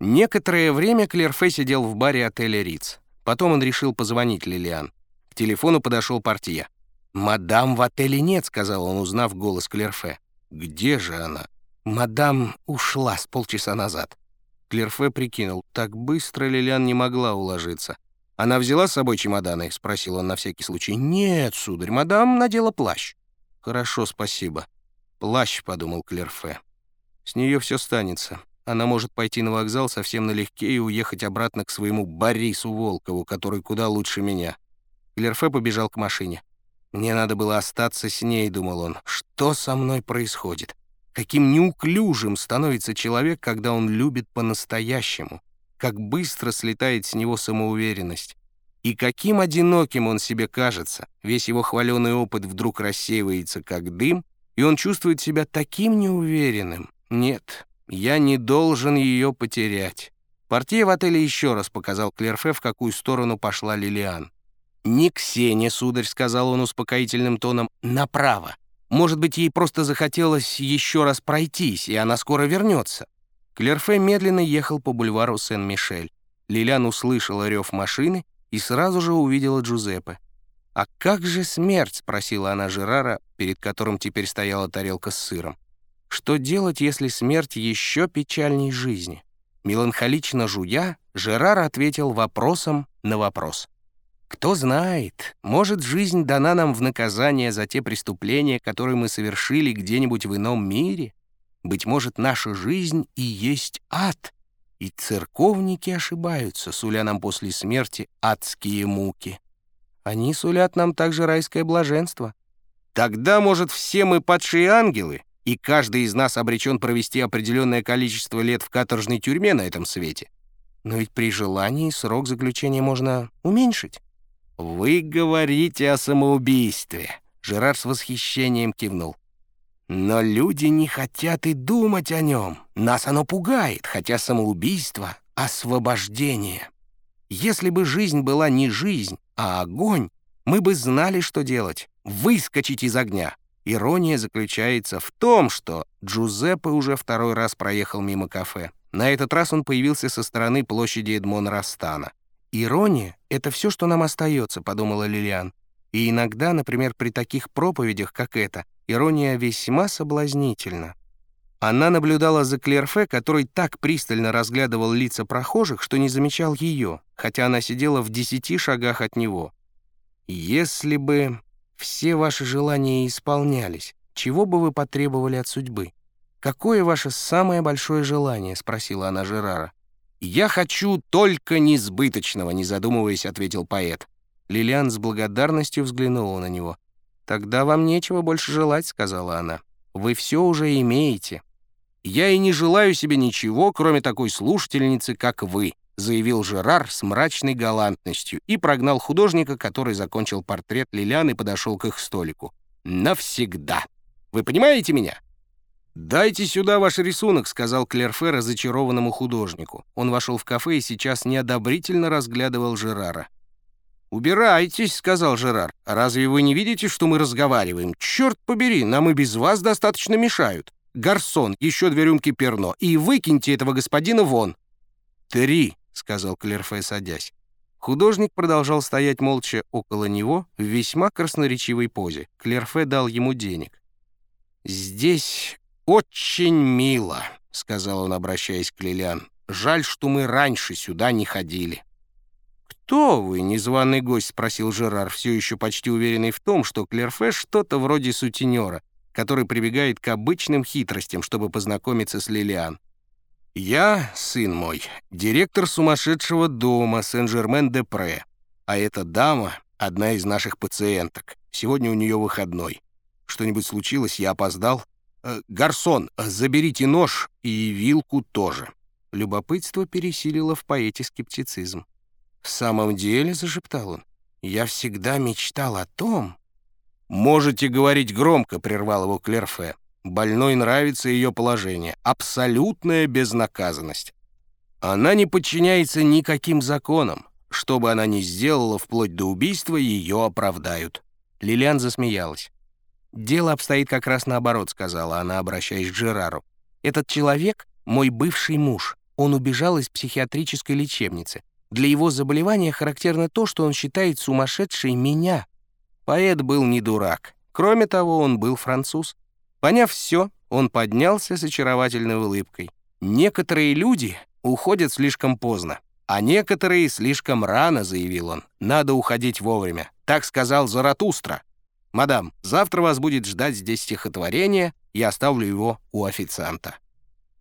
Некоторое время Клерфе сидел в баре отеля «Риц». Потом он решил позвонить Лилиан. К телефону подошел портье. «Мадам в отеле нет», — сказал он, узнав голос Клерфе. «Где же она?» «Мадам ушла с полчаса назад». Клерфе прикинул, так быстро Лилиан не могла уложиться. «Она взяла с собой чемоданы?» — спросил он на всякий случай. «Нет, сударь, мадам надела плащ». «Хорошо, спасибо». «Плащ», — подумал Клерфе. «С нее все станется. Она может пойти на вокзал совсем налегке и уехать обратно к своему Борису Волкову, который куда лучше меня». Клерфе побежал к машине. «Мне надо было остаться с ней», — думал он. «Что со мной происходит? Каким неуклюжим становится человек, когда он любит по-настоящему? Как быстро слетает с него самоуверенность? И каким одиноким он себе кажется? Весь его хваленый опыт вдруг рассеивается, как дым, и он чувствует себя таким неуверенным. Нет, я не должен ее потерять». Портье в отеле еще раз показал Клерфе, в какую сторону пошла Лилиан. «Не к сударь», — сказал он успокоительным тоном, — «направо. Может быть, ей просто захотелось еще раз пройтись, и она скоро вернется». Клерфе медленно ехал по бульвару Сен-Мишель. Лилиан услышала рев машины и сразу же увидела Джузеппе. «А как же смерть?» — спросила она Жерара, перед которым теперь стояла тарелка с сыром. «Что делать, если смерть еще печальней жизни?» Меланхолично жуя, Жерар ответил вопросом на вопрос. Кто знает, может, жизнь дана нам в наказание за те преступления, которые мы совершили где-нибудь в ином мире? Быть может, наша жизнь и есть ад, и церковники ошибаются, суля нам после смерти адские муки. Они сулят нам также райское блаженство. Тогда, может, все мы падшие ангелы, и каждый из нас обречен провести определенное количество лет в каторжной тюрьме на этом свете. Но ведь при желании срок заключения можно уменьшить. «Вы говорите о самоубийстве», — Жерар с восхищением кивнул. «Но люди не хотят и думать о нем. Нас оно пугает, хотя самоубийство — освобождение. Если бы жизнь была не жизнь, а огонь, мы бы знали, что делать — выскочить из огня». Ирония заключается в том, что Джузеппе уже второй раз проехал мимо кафе. На этот раз он появился со стороны площади Эдмон Растана. «Ирония — это все, что нам остается», — подумала Лилиан. «И иногда, например, при таких проповедях, как эта, ирония весьма соблазнительна». Она наблюдала за Клерфе, который так пристально разглядывал лица прохожих, что не замечал ее, хотя она сидела в десяти шагах от него. «Если бы все ваши желания исполнялись, чего бы вы потребовали от судьбы? Какое ваше самое большое желание?» — спросила она Жерара. «Я хочу только несбыточного», — не задумываясь, ответил поэт. Лилиан с благодарностью взглянула на него. «Тогда вам нечего больше желать», — сказала она. «Вы все уже имеете». «Я и не желаю себе ничего, кроме такой слушательницы, как вы», — заявил Жерар с мрачной галантностью и прогнал художника, который закончил портрет Лилиан и подошел к их столику. «Навсегда. Вы понимаете меня?» «Дайте сюда ваш рисунок», — сказал Клерфе разочарованному художнику. Он вошел в кафе и сейчас неодобрительно разглядывал Жерара. «Убирайтесь», — сказал Жерар. «Разве вы не видите, что мы разговариваем? Черт побери, нам и без вас достаточно мешают. Гарсон, еще две рюмки перно, и выкиньте этого господина вон». «Три», — сказал Клерфе, садясь. Художник продолжал стоять молча около него в весьма красноречивой позе. Клерфе дал ему денег. «Здесь «Очень мило», — сказал он, обращаясь к Лилиан. «Жаль, что мы раньше сюда не ходили». «Кто вы, незваный гость?» — спросил Жерар, все еще почти уверенный в том, что Клерфе что-то вроде сутенера, который прибегает к обычным хитростям, чтобы познакомиться с Лилиан. «Я, сын мой, директор сумасшедшего дома Сен-Жермен-де-Пре, а эта дама — одна из наших пациенток. Сегодня у нее выходной. Что-нибудь случилось, я опоздал?» Э, «Гарсон, заберите нож и вилку тоже». Любопытство пересилило в поэте скептицизм. «В самом деле», — зашептал он, — «я всегда мечтал о том...» «Можете говорить громко», — прервал его Клерфе. «Больной нравится ее положение. Абсолютная безнаказанность. Она не подчиняется никаким законам. Что бы она ни сделала вплоть до убийства, ее оправдают». Лилиан засмеялась. «Дело обстоит как раз наоборот», — сказала она, обращаясь к Жерару. «Этот человек — мой бывший муж. Он убежал из психиатрической лечебницы. Для его заболевания характерно то, что он считает сумасшедшей меня. Поэт был не дурак. Кроме того, он был француз. Поняв все, он поднялся с очаровательной улыбкой. «Некоторые люди уходят слишком поздно, а некоторые слишком рано», — заявил он. «Надо уходить вовремя». Так сказал Заратустра. «Мадам, завтра вас будет ждать здесь стихотворение, я оставлю его у официанта».